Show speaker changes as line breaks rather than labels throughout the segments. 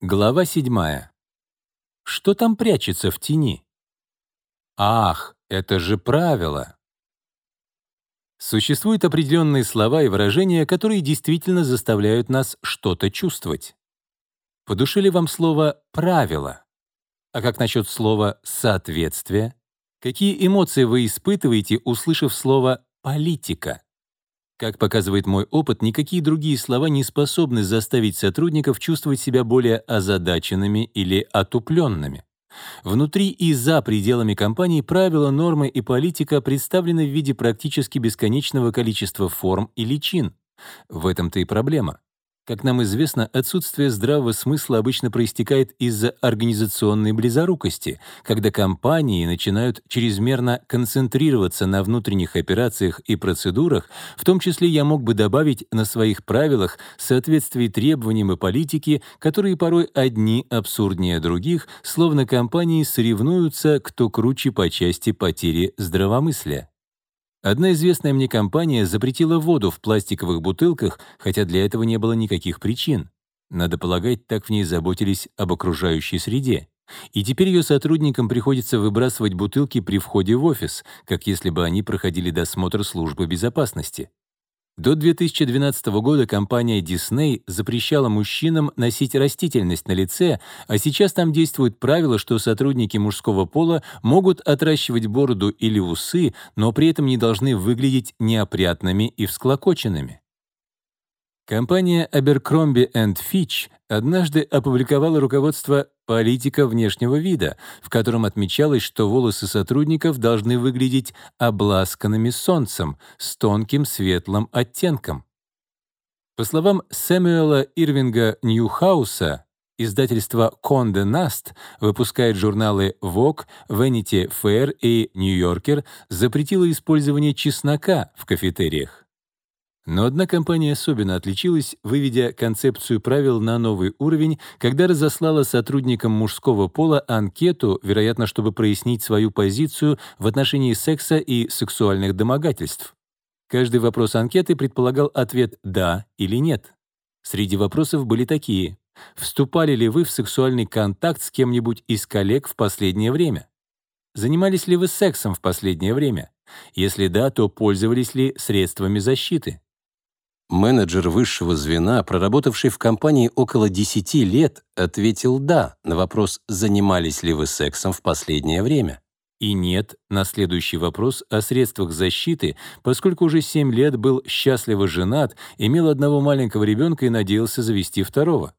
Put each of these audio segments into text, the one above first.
Глава 7. Что там прячется в тени? Ах, это же правило! Существуют определенные слова и выражения, которые действительно заставляют нас что-то чувствовать. По душе ли вам слово «правило»? А как насчет слова «соответствие»? Какие эмоции вы испытываете, услышав слово «политика»? Как показывает мой опыт, никакие другие слова не способны заставить сотрудников чувствовать себя более озадаченными или отупленными. Внутри и за пределами компании правила, нормы и политика представлены в виде практически бесконечного количества форм и личин. В этом-то и проблема. Как нам известно, отсутствие здравого смысла обычно проистекает из-за организационной близорукости, когда компании начинают чрезмерно концентрироваться на внутренних операциях и процедурах, в том числе я мог бы добавить на своих правилах соответствии требованиям и политике, которые порой одни абсурднее других, словно компании соревнуются, кто круче по части потери здравомыслия. Одна известная мне компания запретила воду в пластиковых бутылках, хотя для этого не было никаких причин. Надо полагать, так в ней заботились об окружающей среде. И теперь ее сотрудникам приходится выбрасывать бутылки при входе в офис, как если бы они проходили досмотр службы безопасности. До 2012 года компания Disney запрещала мужчинам носить растительность на лице, а сейчас там действует правило, что сотрудники мужского пола могут отращивать бороду или усы, но при этом не должны выглядеть неопрятными и всклокоченными. Компания Abercrombie Fitch однажды опубликовала руководство «Политика внешнего вида», в котором отмечалось, что волосы сотрудников должны выглядеть обласканными солнцем с тонким светлым оттенком. По словам Сэмюэла Ирвинга Ньюхауса, издательство Condé Nast выпускает журналы Vogue, Vanity Fair и Yorker запретило использование чеснока в кафетериях. Но одна компания особенно отличилась, выведя концепцию правил на новый уровень, когда разослала сотрудникам мужского пола анкету, вероятно, чтобы прояснить свою позицию в отношении секса и сексуальных домогательств. Каждый вопрос анкеты предполагал ответ «да» или «нет». Среди вопросов были такие. Вступали ли вы в сексуальный контакт с кем-нибудь из коллег в последнее время? Занимались ли вы сексом в последнее время? Если да, то пользовались ли средствами защиты? Менеджер высшего звена, проработавший в компании около 10 лет, ответил «да» на вопрос «занимались ли вы сексом в последнее время?» и «нет» на следующий вопрос о средствах защиты, поскольку уже 7 лет был счастливо женат, имел одного маленького ребенка и надеялся завести второго.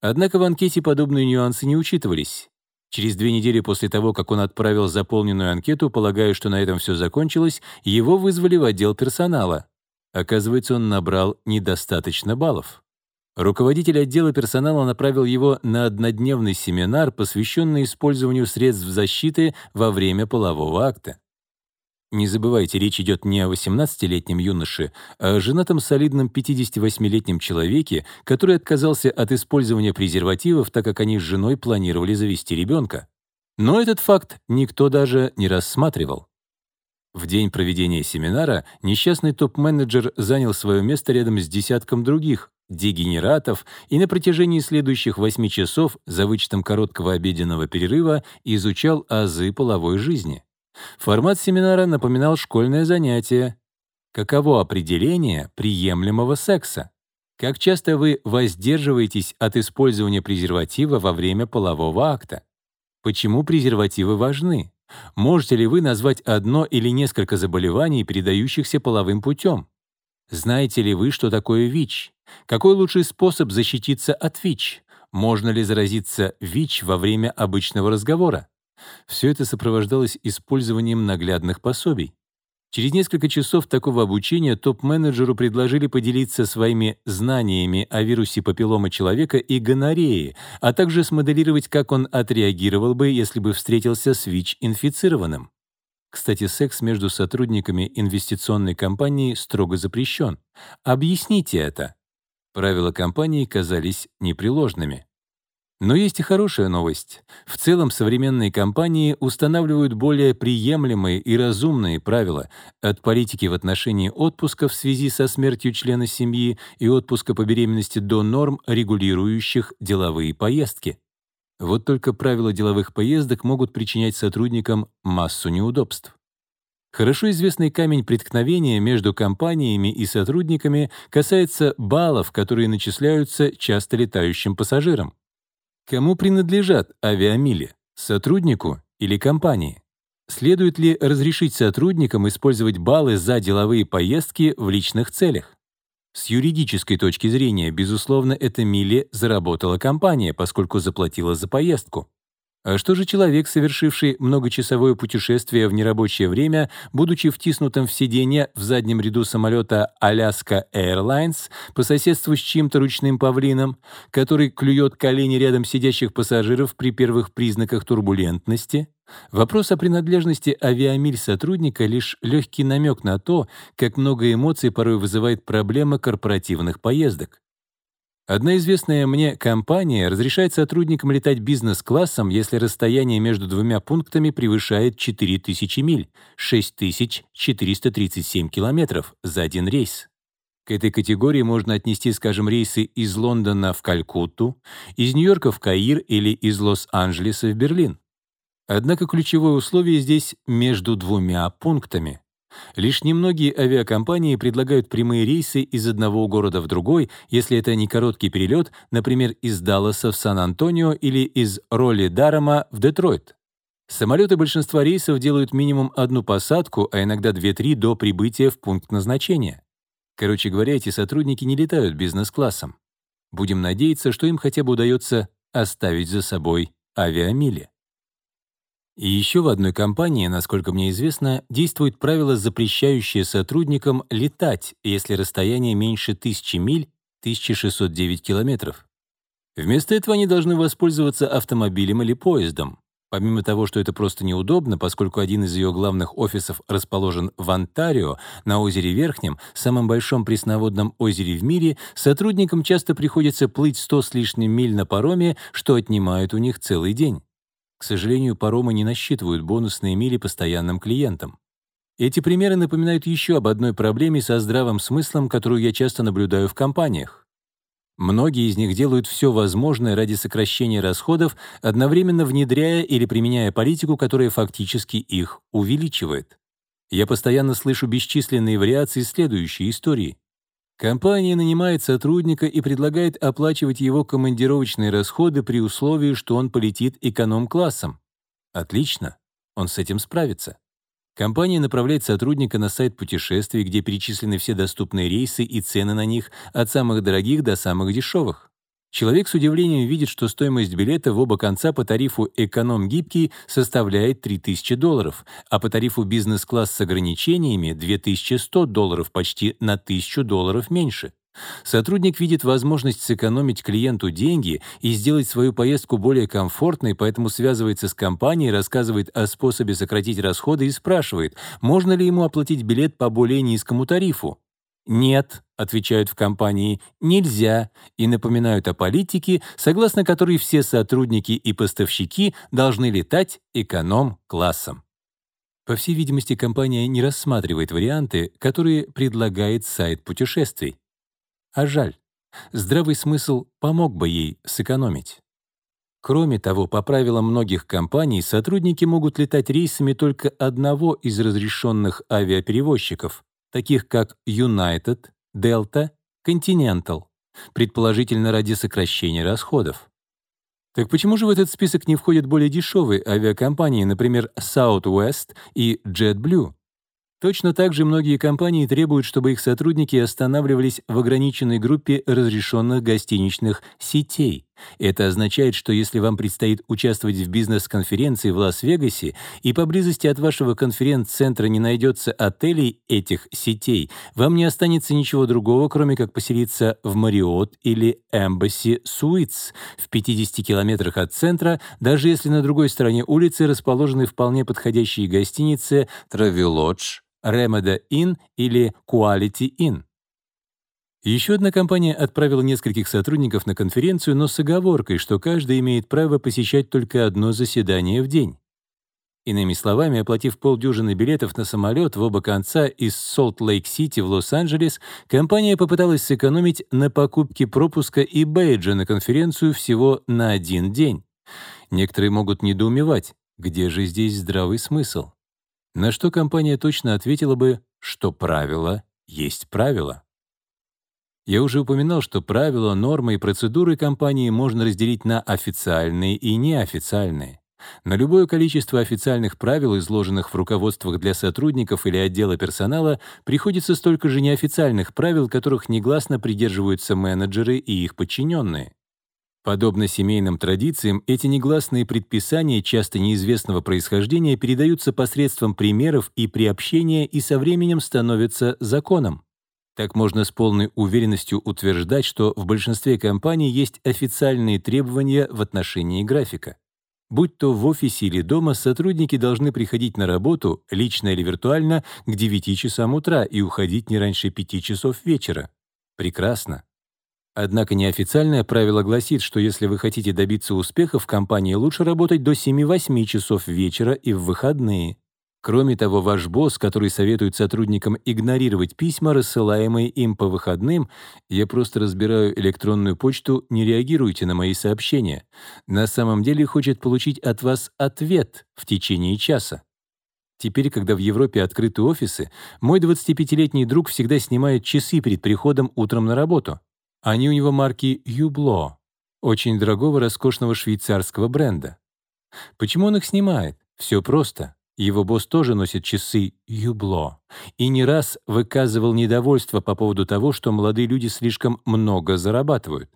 Однако в анкете подобные нюансы не учитывались. Через две недели после того, как он отправил заполненную анкету, полагая, что на этом все закончилось, его вызвали в отдел персонала. Оказывается, он набрал недостаточно баллов. Руководитель отдела персонала направил его на однодневный семинар, посвященный использованию средств защиты во время полового акта. Не забывайте, речь идет не о 18-летнем юноше, а о женатом солидном 58-летнем человеке, который отказался от использования презервативов, так как они с женой планировали завести ребенка. Но этот факт никто даже не рассматривал. В день проведения семинара несчастный топ-менеджер занял свое место рядом с десятком других дегенератов и на протяжении следующих восьми часов за вычетом короткого обеденного перерыва изучал азы половой жизни. Формат семинара напоминал школьное занятие. Каково определение приемлемого секса? Как часто вы воздерживаетесь от использования презерватива во время полового акта? Почему презервативы важны? Можете ли вы назвать одно или несколько заболеваний, передающихся половым путем? Знаете ли вы, что такое ВИЧ? Какой лучший способ защититься от ВИЧ? Можно ли заразиться ВИЧ во время обычного разговора? Все это сопровождалось использованием наглядных пособий. Через несколько часов такого обучения топ-менеджеру предложили поделиться своими знаниями о вирусе папиллома человека и гонореи, а также смоделировать, как он отреагировал бы, если бы встретился с ВИЧ-инфицированным. Кстати, секс между сотрудниками инвестиционной компании строго запрещен. Объясните это. Правила компании казались непреложными. Но есть и хорошая новость. В целом современные компании устанавливают более приемлемые и разумные правила от политики в отношении отпуска в связи со смертью члена семьи и отпуска по беременности до норм, регулирующих деловые поездки. Вот только правила деловых поездок могут причинять сотрудникам массу неудобств. Хорошо известный камень преткновения между компаниями и сотрудниками касается баллов, которые начисляются часто летающим пассажирам. Кому принадлежат авиамили? Сотруднику или компании? Следует ли разрешить сотрудникам использовать баллы за деловые поездки в личных целях? С юридической точки зрения, безусловно, это мили заработала компания, поскольку заплатила за поездку. А что же человек, совершивший многочасовое путешествие в нерабочее время, будучи втиснутым в сиденье в заднем ряду самолета Alaska Airlines по соседству с чьим-то ручным павлином, который клюет колени рядом сидящих пассажиров при первых признаках турбулентности? Вопрос о принадлежности авиамиль сотрудника — лишь легкий намек на то, как много эмоций порой вызывает проблема корпоративных поездок. Одна известная мне компания разрешает сотрудникам летать бизнес-классом, если расстояние между двумя пунктами превышает 4000 миль, 6437 километров за один рейс. К этой категории можно отнести, скажем, рейсы из Лондона в Калькутту, из Нью-Йорка в Каир или из Лос-Анджелеса в Берлин. Однако ключевое условие здесь между двумя пунктами. Лишь немногие авиакомпании предлагают прямые рейсы из одного города в другой, если это не короткий перелет, например, из Далласа в Сан-Антонио или из Ролли-Дарома в Детройт. Самолеты большинства рейсов делают минимум одну посадку, а иногда 2-3 до прибытия в пункт назначения. Короче говоря, эти сотрудники не летают бизнес-классом. Будем надеяться, что им хотя бы удается оставить за собой авиамили. И еще в одной компании, насколько мне известно, действует правило, запрещающее сотрудникам летать, если расстояние меньше 1000 миль, 1609 километров. Вместо этого они должны воспользоваться автомобилем или поездом. Помимо того, что это просто неудобно, поскольку один из ее главных офисов расположен в Онтарио, на озере Верхнем, самом большом пресноводном озере в мире, сотрудникам часто приходится плыть 100 с лишним миль на пароме, что отнимает у них целый день. К сожалению, паромы не насчитывают бонусные мили постоянным клиентам. Эти примеры напоминают еще об одной проблеме со здравым смыслом, которую я часто наблюдаю в компаниях. Многие из них делают все возможное ради сокращения расходов, одновременно внедряя или применяя политику, которая фактически их увеличивает. Я постоянно слышу бесчисленные вариации следующей истории. Компания нанимает сотрудника и предлагает оплачивать его командировочные расходы при условии, что он полетит эконом-классом. Отлично, он с этим справится. Компания направляет сотрудника на сайт путешествий, где перечислены все доступные рейсы и цены на них от самых дорогих до самых дешевых. Человек с удивлением видит, что стоимость билета в оба конца по тарифу «Эконом-гибкий» составляет 3000 долларов, а по тарифу «Бизнес-класс» с ограничениями — 2100 долларов, почти на 1000 долларов меньше. Сотрудник видит возможность сэкономить клиенту деньги и сделать свою поездку более комфортной, поэтому связывается с компанией, рассказывает о способе сократить расходы и спрашивает, можно ли ему оплатить билет по более низкому тарифу. «Нет», — отвечают в компании, «нельзя» и напоминают о политике, согласно которой все сотрудники и поставщики должны летать эконом-классом. По всей видимости, компания не рассматривает варианты, которые предлагает сайт путешествий. А жаль. Здравый смысл помог бы ей сэкономить. Кроме того, по правилам многих компаний, сотрудники могут летать рейсами только одного из разрешенных авиаперевозчиков, таких как United, Delta, Continental, предположительно ради сокращения расходов. Так почему же в этот список не входят более дешевые авиакомпании, например, Southwest и JetBlue? Точно так же многие компании требуют, чтобы их сотрудники останавливались в ограниченной группе разрешенных гостиничных сетей. Это означает, что если вам предстоит участвовать в бизнес-конференции в Лас-Вегасе и поблизости от вашего конференц-центра не найдется отелей этих сетей, вам не останется ничего другого, кроме как поселиться в Marriott или Embassy Suites в 50 километрах от центра, даже если на другой стороне улицы расположены вполне подходящие гостиницы Travelodge, Remeda Inn или Quality Inn. Еще одна компания отправила нескольких сотрудников на конференцию, но с оговоркой, что каждый имеет право посещать только одно заседание в день. Иными словами, оплатив полдюжины билетов на самолет в оба конца из Солт-Лейк-Сити в Лос-Анджелес, компания попыталась сэкономить на покупке пропуска и бейджа на конференцию всего на один день. Некоторые могут недоумевать, где же здесь здравый смысл? На что компания точно ответила бы, что правило есть правило. Я уже упоминал, что правила, нормы и процедуры компании можно разделить на официальные и неофициальные. На любое количество официальных правил, изложенных в руководствах для сотрудников или отдела персонала, приходится столько же неофициальных правил, которых негласно придерживаются менеджеры и их подчиненные. Подобно семейным традициям, эти негласные предписания часто неизвестного происхождения передаются посредством примеров и приобщения и со временем становятся законом. Так можно с полной уверенностью утверждать, что в большинстве компаний есть официальные требования в отношении графика. Будь то в офисе или дома, сотрудники должны приходить на работу, лично или виртуально, к 9 часам утра и уходить не раньше 5 часов вечера. Прекрасно. Однако неофициальное правило гласит, что если вы хотите добиться успеха в компании, лучше работать до 7-8 часов вечера и в выходные. Кроме того, ваш босс, который советует сотрудникам игнорировать письма, рассылаемые им по выходным, я просто разбираю электронную почту, не реагируйте на мои сообщения, на самом деле хочет получить от вас ответ в течение часа. Теперь, когда в Европе открыты офисы, мой 25-летний друг всегда снимает часы перед приходом утром на работу. Они у него марки «Юбло», очень дорогого роскошного швейцарского бренда. Почему он их снимает? Все просто. Его босс тоже носит часы «Юбло» и не раз выказывал недовольство по поводу того, что молодые люди слишком много зарабатывают.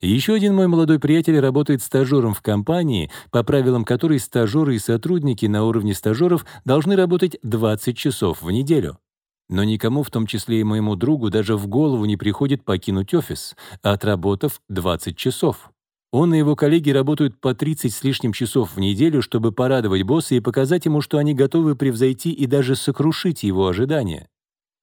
еще один мой молодой приятель работает стажером в компании, по правилам которой стажеры и сотрудники на уровне стажеров должны работать 20 часов в неделю. Но никому, в том числе и моему другу, даже в голову не приходит покинуть офис, отработав 20 часов. Он и его коллеги работают по 30 с лишним часов в неделю, чтобы порадовать босса и показать ему, что они готовы превзойти и даже сокрушить его ожидания.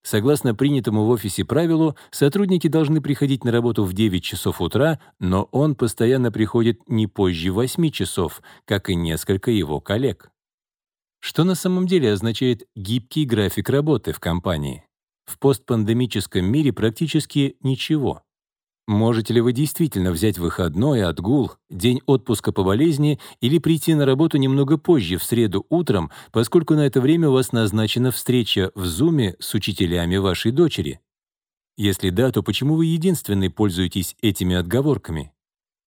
Согласно принятому в офисе правилу, сотрудники должны приходить на работу в 9 часов утра, но он постоянно приходит не позже 8 часов, как и несколько его коллег. Что на самом деле означает гибкий график работы в компании? В постпандемическом мире практически ничего. Можете ли вы действительно взять выходной, отгул, день отпуска по болезни или прийти на работу немного позже, в среду утром, поскольку на это время у вас назначена встреча в Зуме с учителями вашей дочери? Если да, то почему вы единственный пользуетесь этими отговорками?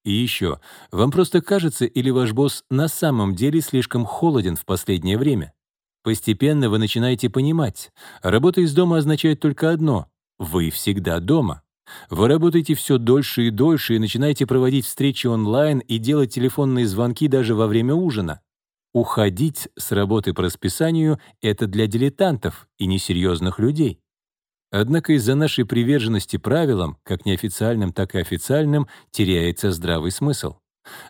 И еще, вам просто кажется или ваш босс на самом деле слишком холоден в последнее время? Постепенно вы начинаете понимать, работа из дома означает только одно — вы всегда дома. Вы работаете все дольше и дольше и начинаете проводить встречи онлайн и делать телефонные звонки даже во время ужина. Уходить с работы по расписанию — это для дилетантов и несерьезных людей. Однако из-за нашей приверженности правилам, как неофициальным, так и официальным, теряется здравый смысл.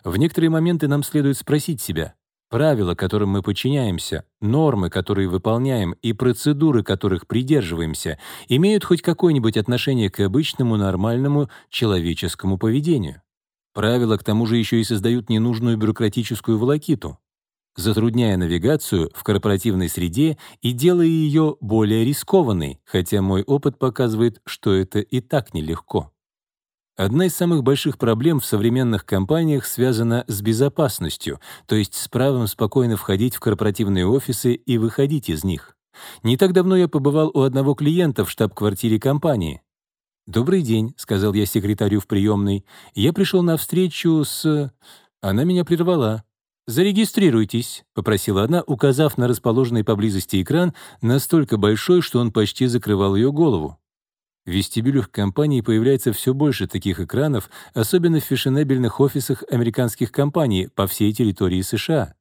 В некоторые моменты нам следует спросить себя, Правила, которым мы подчиняемся, нормы, которые выполняем и процедуры, которых придерживаемся, имеют хоть какое-нибудь отношение к обычному, нормальному человеческому поведению. Правила, к тому же, еще и создают ненужную бюрократическую волокиту, затрудняя навигацию в корпоративной среде и делая ее более рискованной, хотя мой опыт показывает, что это и так нелегко. Одна из самых больших проблем в современных компаниях связана с безопасностью, то есть с правом спокойно входить в корпоративные офисы и выходить из них. Не так давно я побывал у одного клиента в штаб-квартире компании. «Добрый день», — сказал я секретарю в приемной. «Я пришел на встречу с...» Она меня прервала. «Зарегистрируйтесь», — попросила она, указав на расположенный поблизости экран, настолько большой, что он почти закрывал ее голову. В вестибюлях компании появляется все больше таких экранов, особенно в фешенебельных офисах американских компаний по всей территории США.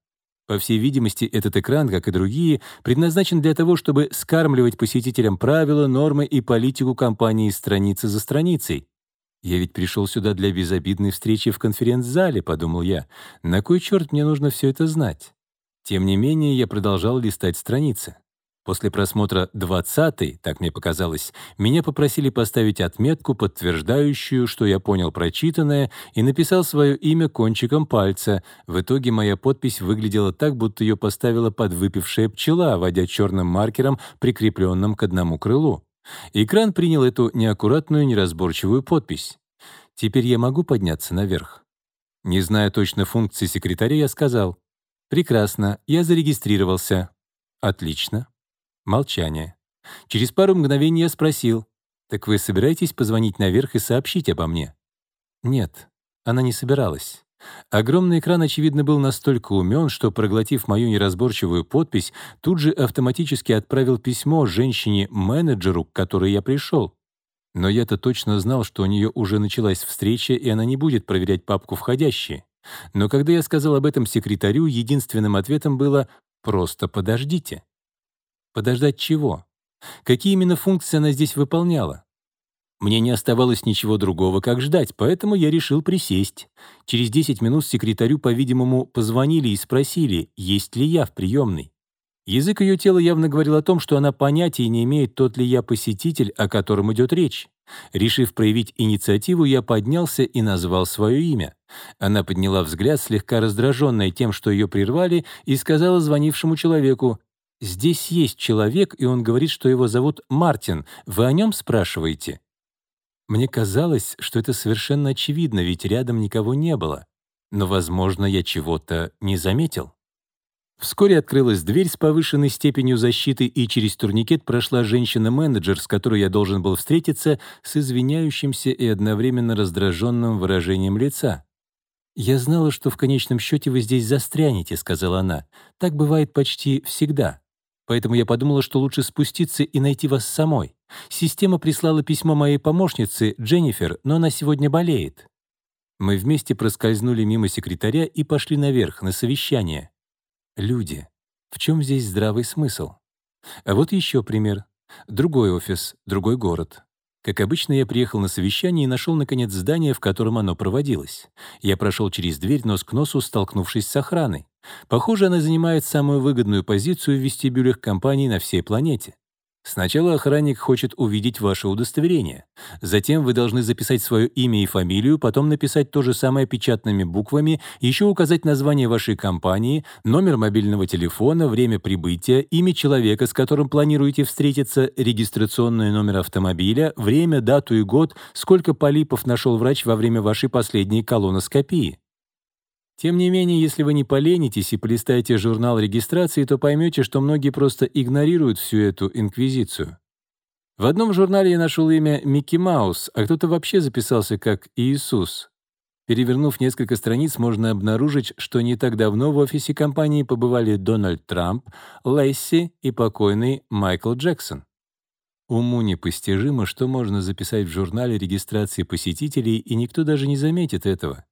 По всей видимости, этот экран, как и другие, предназначен для того, чтобы скармливать посетителям правила, нормы и политику компании страницы за страницей. «Я ведь пришел сюда для безобидной встречи в конференц-зале», — подумал я. «На кой черт мне нужно все это знать?» Тем не менее, я продолжал листать страницы. После просмотра 20 так мне показалось, меня попросили поставить отметку, подтверждающую, что я понял прочитанное, и написал свое имя кончиком пальца. В итоге моя подпись выглядела так, будто ее поставила подвыпившая пчела, водя черным маркером, прикрепленным к одному крылу. Экран принял эту неаккуратную, неразборчивую подпись. Теперь я могу подняться наверх. Не зная точно функции секретаря, я сказал, «Прекрасно, я зарегистрировался». «Отлично». Молчание. Через пару мгновений я спросил, «Так вы собираетесь позвонить наверх и сообщить обо мне?» Нет, она не собиралась. Огромный экран, очевидно, был настолько умен, что, проглотив мою неразборчивую подпись, тут же автоматически отправил письмо женщине-менеджеру, к которой я пришел. Но я-то точно знал, что у нее уже началась встреча, и она не будет проверять папку «Входящие». Но когда я сказал об этом секретарю, единственным ответом было «просто подождите». Подождать чего? Какие именно функции она здесь выполняла? Мне не оставалось ничего другого, как ждать, поэтому я решил присесть. Через 10 минут секретарю, по-видимому, позвонили и спросили, есть ли я в приемной. Язык ее тела явно говорил о том, что она понятия не имеет, тот ли я посетитель, о котором идет речь. Решив проявить инициативу, я поднялся и назвал свое имя. Она подняла взгляд, слегка раздраженная тем, что ее прервали, и сказала звонившему человеку, Здесь есть человек, и он говорит, что его зовут Мартин. Вы о нем спрашиваете?» Мне казалось, что это совершенно очевидно, ведь рядом никого не было. Но, возможно, я чего-то не заметил. Вскоре открылась дверь с повышенной степенью защиты, и через турникет прошла женщина-менеджер, с которой я должен был встретиться, с извиняющимся и одновременно раздраженным выражением лица. «Я знала, что в конечном счете вы здесь застрянете», — сказала она. «Так бывает почти всегда. Поэтому я подумала, что лучше спуститься и найти вас самой. Система прислала письмо моей помощнице, Дженнифер, но она сегодня болеет. Мы вместе проскользнули мимо секретаря и пошли наверх, на совещание. Люди. В чем здесь здравый смысл? А вот еще пример. Другой офис, другой город. Как обычно, я приехал на совещание и нашел, наконец, здание, в котором оно проводилось. Я прошел через дверь нос к носу, столкнувшись с охраной. Похоже, она занимает самую выгодную позицию в вестибюлях компаний на всей планете. Сначала охранник хочет увидеть ваше удостоверение. Затем вы должны записать свое имя и фамилию, потом написать то же самое печатными буквами, еще указать название вашей компании, номер мобильного телефона, время прибытия, имя человека, с которым планируете встретиться, регистрационный номер автомобиля, время, дату и год, сколько полипов нашел врач во время вашей последней колоноскопии. Тем не менее, если вы не поленитесь и полистаете журнал регистрации, то поймете, что многие просто игнорируют всю эту инквизицию. В одном журнале я нашел имя Микки Маус, а кто-то вообще записался как Иисус. Перевернув несколько страниц, можно обнаружить, что не так давно в офисе компании побывали Дональд Трамп, Лесси и покойный Майкл Джексон. Уму непостижимо, что можно записать в журнале регистрации посетителей, и никто даже не заметит этого.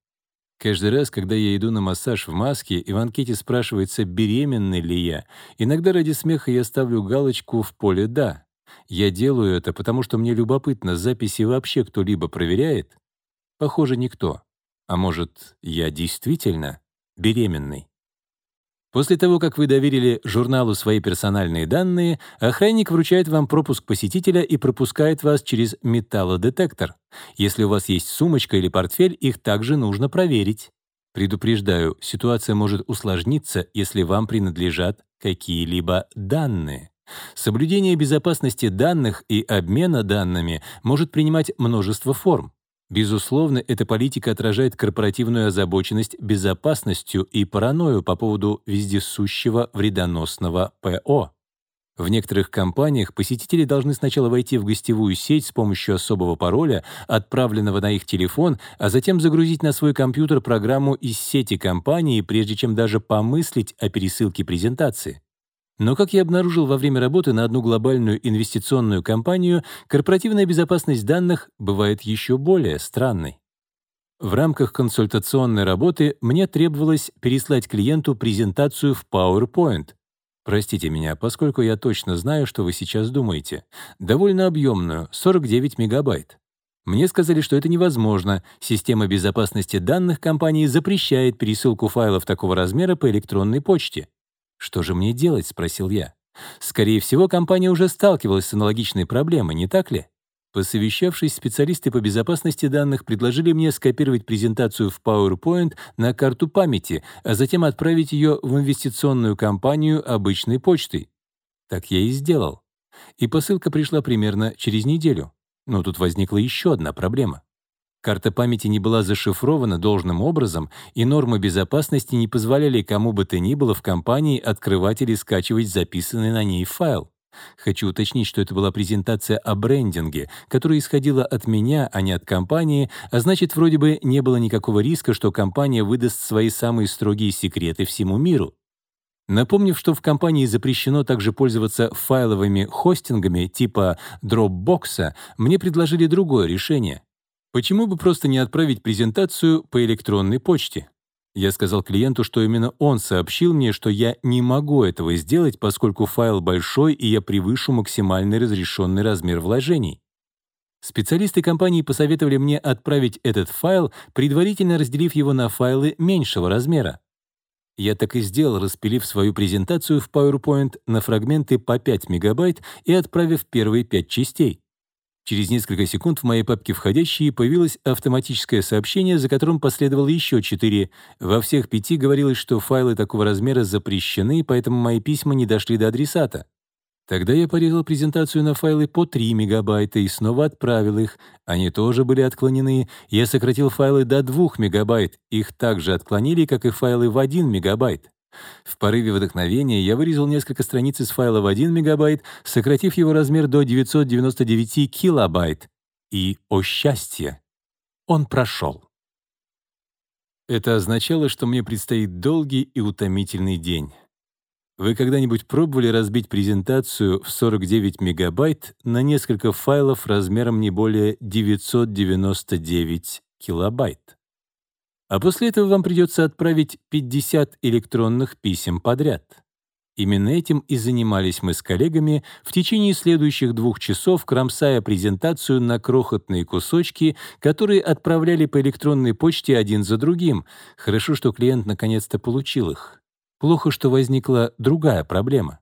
Каждый раз, когда я иду на массаж в маске, и в анкете спрашивается, беременный ли я, иногда ради смеха я ставлю галочку в поле «да». Я делаю это, потому что мне любопытно, записи вообще кто-либо проверяет? Похоже, никто. А может, я действительно беременный? После того, как вы доверили журналу свои персональные данные, охранник вручает вам пропуск посетителя и пропускает вас через металлодетектор. Если у вас есть сумочка или портфель, их также нужно проверить. Предупреждаю, ситуация может усложниться, если вам принадлежат какие-либо данные. Соблюдение безопасности данных и обмена данными может принимать множество форм. Безусловно, эта политика отражает корпоративную озабоченность безопасностью и паранойю по поводу вездесущего вредоносного ПО. В некоторых компаниях посетители должны сначала войти в гостевую сеть с помощью особого пароля, отправленного на их телефон, а затем загрузить на свой компьютер программу из сети компании, прежде чем даже помыслить о пересылке презентации. Но, как я обнаружил во время работы на одну глобальную инвестиционную компанию, корпоративная безопасность данных бывает еще более странной. В рамках консультационной работы мне требовалось переслать клиенту презентацию в PowerPoint. Простите меня, поскольку я точно знаю, что вы сейчас думаете. Довольно объемную, 49 мегабайт. Мне сказали, что это невозможно. Система безопасности данных компании запрещает пересылку файлов такого размера по электронной почте. «Что же мне делать?» — спросил я. Скорее всего, компания уже сталкивалась с аналогичной проблемой, не так ли? Посовещавшись, специалисты по безопасности данных предложили мне скопировать презентацию в PowerPoint на карту памяти, а затем отправить ее в инвестиционную компанию обычной почтой. Так я и сделал. И посылка пришла примерно через неделю. Но тут возникла еще одна проблема. Карта памяти не была зашифрована должным образом, и нормы безопасности не позволяли кому бы то ни было в компании открывать или скачивать записанный на ней файл. Хочу уточнить, что это была презентация о брендинге, которая исходила от меня, а не от компании, а значит, вроде бы не было никакого риска, что компания выдаст свои самые строгие секреты всему миру. Напомнив, что в компании запрещено также пользоваться файловыми хостингами типа Dropbox, мне предложили другое решение. Почему бы просто не отправить презентацию по электронной почте? Я сказал клиенту, что именно он сообщил мне, что я не могу этого сделать, поскольку файл большой, и я превышу максимальный разрешенный размер вложений. Специалисты компании посоветовали мне отправить этот файл, предварительно разделив его на файлы меньшего размера. Я так и сделал, распилив свою презентацию в PowerPoint на фрагменты по 5 мегабайт и отправив первые 5 частей. Через несколько секунд в моей папке «Входящие» появилось автоматическое сообщение, за которым последовало еще четыре. Во всех пяти говорилось, что файлы такого размера запрещены, поэтому мои письма не дошли до адресата. Тогда я порезал презентацию на файлы по 3 мегабайта и снова отправил их. Они тоже были отклонены. Я сократил файлы до 2 мегабайт. Их также отклонили, как и файлы в 1 мегабайт. В порыве вдохновения я вырезал несколько страниц из файла в 1 мегабайт, сократив его размер до 999 килобайт. И, о счастье, он прошел. Это означало, что мне предстоит долгий и утомительный день. Вы когда-нибудь пробовали разбить презентацию в 49 мегабайт на несколько файлов размером не более 999 килобайт? А после этого вам придется отправить 50 электронных писем подряд. Именно этим и занимались мы с коллегами в течение следующих двух часов, кромсая презентацию на крохотные кусочки, которые отправляли по электронной почте один за другим. Хорошо, что клиент наконец-то получил их. Плохо, что возникла другая проблема.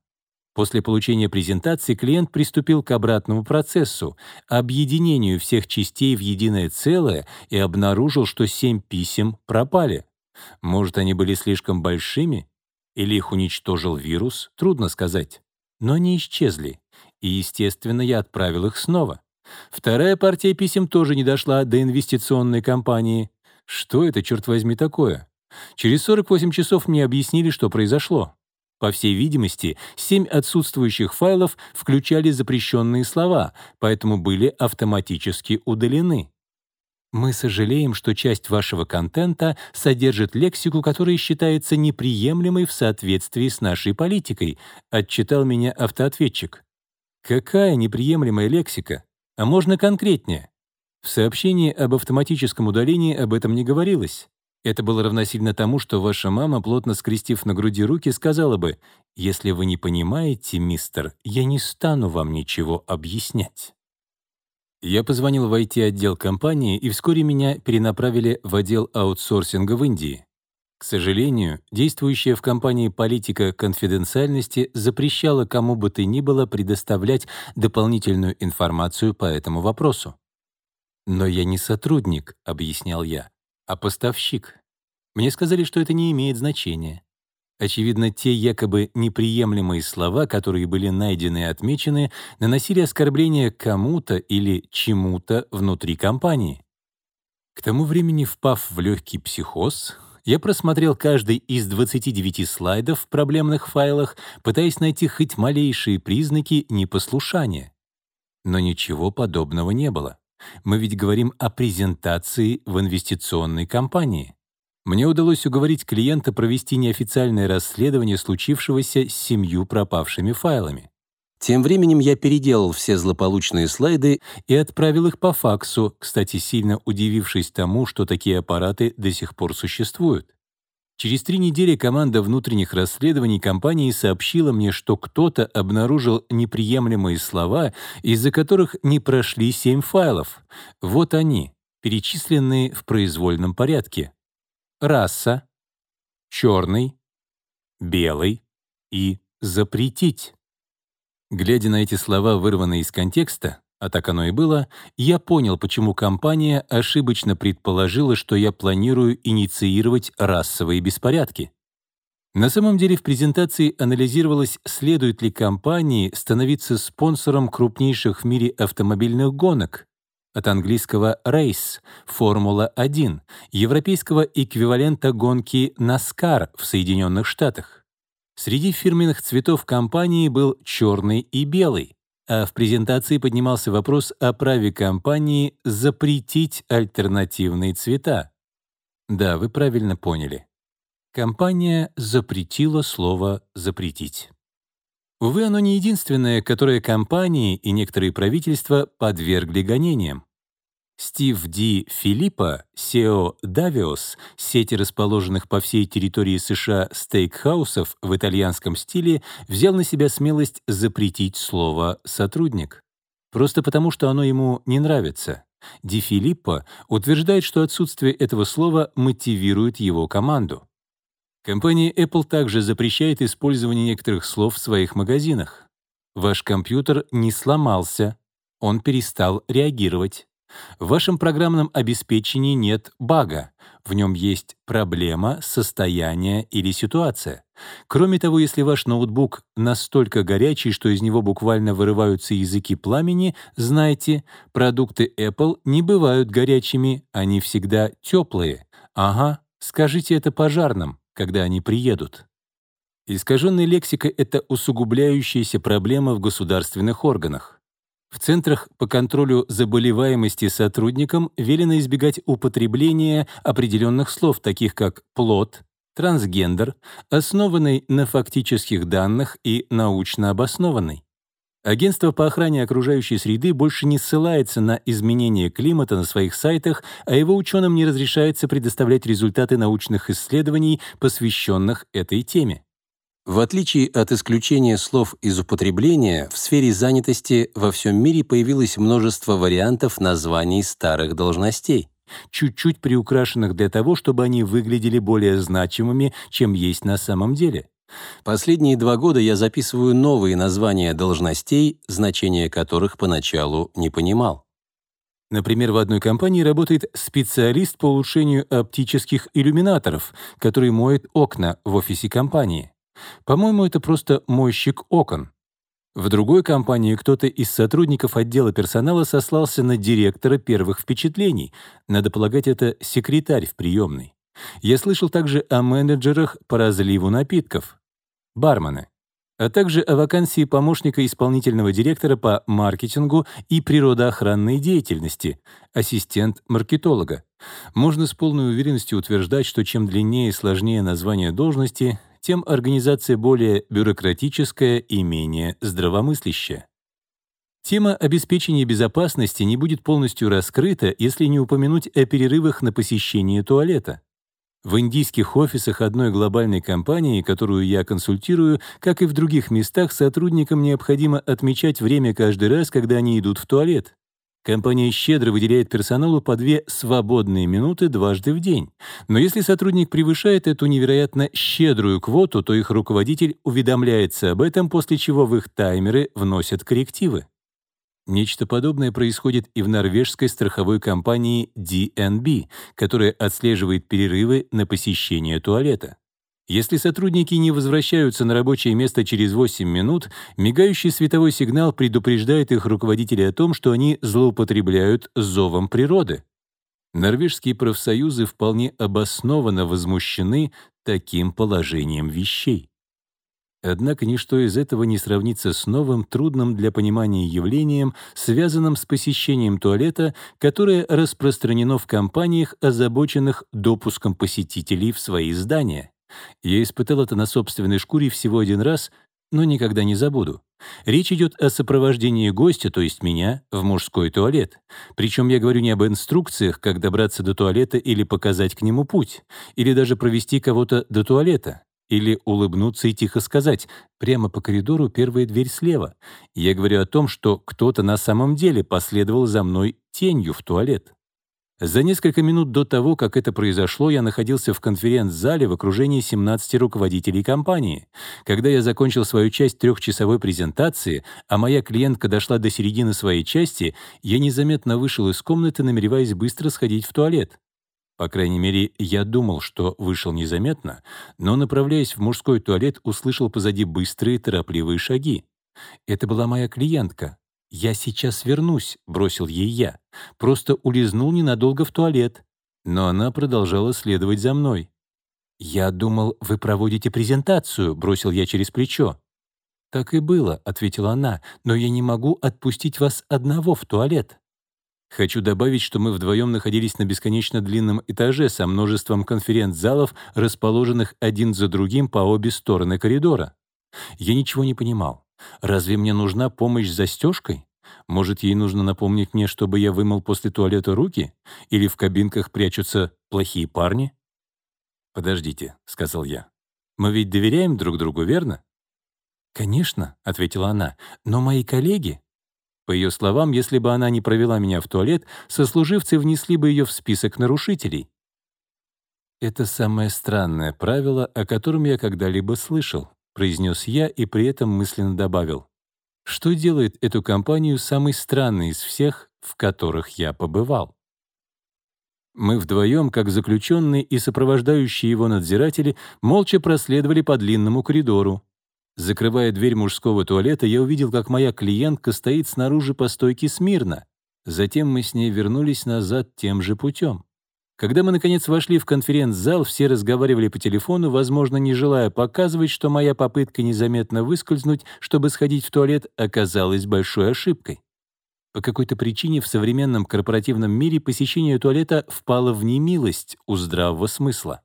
После получения презентации клиент приступил к обратному процессу — объединению всех частей в единое целое и обнаружил, что семь писем пропали. Может, они были слишком большими? Или их уничтожил вирус? Трудно сказать. Но они исчезли. И, естественно, я отправил их снова. Вторая партия писем тоже не дошла до инвестиционной компании. Что это, черт возьми, такое? Через 48 часов мне объяснили, что произошло. По всей видимости, семь отсутствующих файлов включали запрещенные слова, поэтому были автоматически удалены. Мы сожалеем, что часть вашего контента содержит лексику, которая считается неприемлемой в соответствии с нашей политикой, отчитал меня автоответчик. Какая неприемлемая лексика? А можно конкретнее? В сообщении об автоматическом удалении об этом не говорилось. Это было равносильно тому, что ваша мама, плотно скрестив на груди руки, сказала бы, «Если вы не понимаете, мистер, я не стану вам ничего объяснять». Я позвонил в IT-отдел компании, и вскоре меня перенаправили в отдел аутсорсинга в Индии. К сожалению, действующая в компании политика конфиденциальности запрещала кому бы то ни было предоставлять дополнительную информацию по этому вопросу. «Но я не сотрудник», — объяснял я а поставщик. Мне сказали, что это не имеет значения. Очевидно, те якобы неприемлемые слова, которые были найдены и отмечены, наносили оскорбление кому-то или чему-то внутри компании. К тому времени, впав в легкий психоз, я просмотрел каждый из 29 слайдов в проблемных файлах, пытаясь найти хоть малейшие признаки непослушания. Но ничего подобного не было. Мы ведь говорим о презентации в инвестиционной компании. Мне удалось уговорить клиента провести неофициальное расследование случившегося с семью пропавшими файлами. Тем временем я переделал все злополучные слайды и отправил их по факсу, кстати, сильно удивившись тому, что такие аппараты до сих пор существуют. Через три недели команда внутренних расследований компании сообщила мне, что кто-то обнаружил неприемлемые слова, из-за которых не прошли семь файлов. Вот они, перечисленные в произвольном порядке. Раса, черный, белый и запретить. Глядя на эти слова, вырванные из контекста, а так оно и было, я понял, почему компания ошибочно предположила, что я планирую инициировать расовые беспорядки. На самом деле в презентации анализировалось, следует ли компании становиться спонсором крупнейших в мире автомобильных гонок, от английского «race» — «Формула-1», европейского эквивалента гонки NASCAR в Соединенных Штатах. Среди фирменных цветов компании был черный и белый, а в презентации поднимался вопрос о праве компании запретить альтернативные цвета. Да, вы правильно поняли. Компания запретила слово «запретить». Увы, оно не единственное, которое компании и некоторые правительства подвергли гонениям. Стив Ди Филиппа, SEO Davios, сети расположенных по всей территории США стейкхаусов в итальянском стиле, взял на себя смелость запретить слово «сотрудник». Просто потому, что оно ему не нравится. Ди Филиппо утверждает, что отсутствие этого слова мотивирует его команду. Компания Apple также запрещает использование некоторых слов в своих магазинах. Ваш компьютер не сломался, он перестал реагировать. В вашем программном обеспечении нет бага, в нем есть проблема, состояние или ситуация. Кроме того, если ваш ноутбук настолько горячий, что из него буквально вырываются языки пламени, знайте, продукты Apple не бывают горячими, они всегда теплые. Ага, скажите это пожарным когда они приедут. Искаженная лексика — это усугубляющаяся проблема в государственных органах. В центрах по контролю заболеваемости сотрудникам велено избегать употребления определенных слов, таких как «плод», «трансгендер», основанный на фактических данных и научно обоснованный. Агентство по охране окружающей среды больше не ссылается на изменение климата на своих сайтах, а его ученым не разрешается предоставлять результаты научных исследований, посвященных этой теме. В отличие от исключения слов из употребления, в сфере занятости во всем мире появилось множество вариантов названий старых должностей, чуть-чуть приукрашенных для того, чтобы они выглядели более значимыми, чем есть на самом деле. Последние два года я записываю новые названия должностей, значения которых поначалу не понимал. Например, в одной компании работает специалист по улучшению оптических иллюминаторов, который моет окна в офисе компании. По-моему, это просто мойщик окон. В другой компании кто-то из сотрудников отдела персонала сослался на директора первых впечатлений. Надо полагать, это секретарь в приемной. Я слышал также о менеджерах по разливу напитков, бармены, а также о вакансии помощника исполнительного директора по маркетингу и природоохранной деятельности, ассистент маркетолога. Можно с полной уверенностью утверждать, что чем длиннее и сложнее название должности, тем организация более бюрократическая и менее здравомыслящая. Тема обеспечения безопасности не будет полностью раскрыта, если не упомянуть о перерывах на посещение туалета. В индийских офисах одной глобальной компании, которую я консультирую, как и в других местах, сотрудникам необходимо отмечать время каждый раз, когда они идут в туалет. Компания щедро выделяет персоналу по две свободные минуты дважды в день. Но если сотрудник превышает эту невероятно щедрую квоту, то их руководитель уведомляется об этом, после чего в их таймеры вносят коррективы. Нечто подобное происходит и в норвежской страховой компании DNB, которая отслеживает перерывы на посещение туалета. Если сотрудники не возвращаются на рабочее место через 8 минут, мигающий световой сигнал предупреждает их руководителей о том, что они злоупотребляют зовом природы. Норвежские профсоюзы вполне обоснованно возмущены таким положением вещей. Однако ничто из этого не сравнится с новым, трудным для понимания явлением, связанным с посещением туалета, которое распространено в компаниях, озабоченных допуском посетителей в свои здания. Я испытал это на собственной шкуре всего один раз, но никогда не забуду. Речь идет о сопровождении гостя, то есть меня, в мужской туалет. Причем я говорю не об инструкциях, как добраться до туалета или показать к нему путь, или даже провести кого-то до туалета. Или улыбнуться и тихо сказать «прямо по коридору первая дверь слева». Я говорю о том, что кто-то на самом деле последовал за мной тенью в туалет. За несколько минут до того, как это произошло, я находился в конференц-зале в окружении 17 руководителей компании. Когда я закончил свою часть трехчасовой презентации, а моя клиентка дошла до середины своей части, я незаметно вышел из комнаты, намереваясь быстро сходить в туалет. По крайней мере, я думал, что вышел незаметно, но, направляясь в мужской туалет, услышал позади быстрые, торопливые шаги. Это была моя клиентка. «Я сейчас вернусь», — бросил ей я. «Просто улизнул ненадолго в туалет». Но она продолжала следовать за мной. «Я думал, вы проводите презентацию», — бросил я через плечо. «Так и было», — ответила она, «но я не могу отпустить вас одного в туалет». Хочу добавить, что мы вдвоем находились на бесконечно длинном этаже со множеством конференц-залов, расположенных один за другим по обе стороны коридора. Я ничего не понимал. Разве мне нужна помощь с застежкой? Может, ей нужно напомнить мне, чтобы я вымыл после туалета руки? Или в кабинках прячутся плохие парни? «Подождите», — сказал я. «Мы ведь доверяем друг другу, верно?» «Конечно», — ответила она, — «но мои коллеги...» По ее словам, если бы она не провела меня в туалет, сослуживцы внесли бы ее в список нарушителей. Это самое странное правило, о котором я когда-либо слышал произнес я и при этом мысленно добавил. Что делает эту компанию самой странной из всех, в которых я побывал? Мы вдвоем, как заключенные и сопровождающие его надзиратели, молча проследовали по длинному коридору. Закрывая дверь мужского туалета, я увидел, как моя клиентка стоит снаружи по стойке смирно. Затем мы с ней вернулись назад тем же путем. Когда мы, наконец, вошли в конференц-зал, все разговаривали по телефону, возможно, не желая показывать, что моя попытка незаметно выскользнуть, чтобы сходить в туалет, оказалась большой ошибкой. По какой-то причине в современном корпоративном мире посещение туалета впало в немилость у здравого смысла.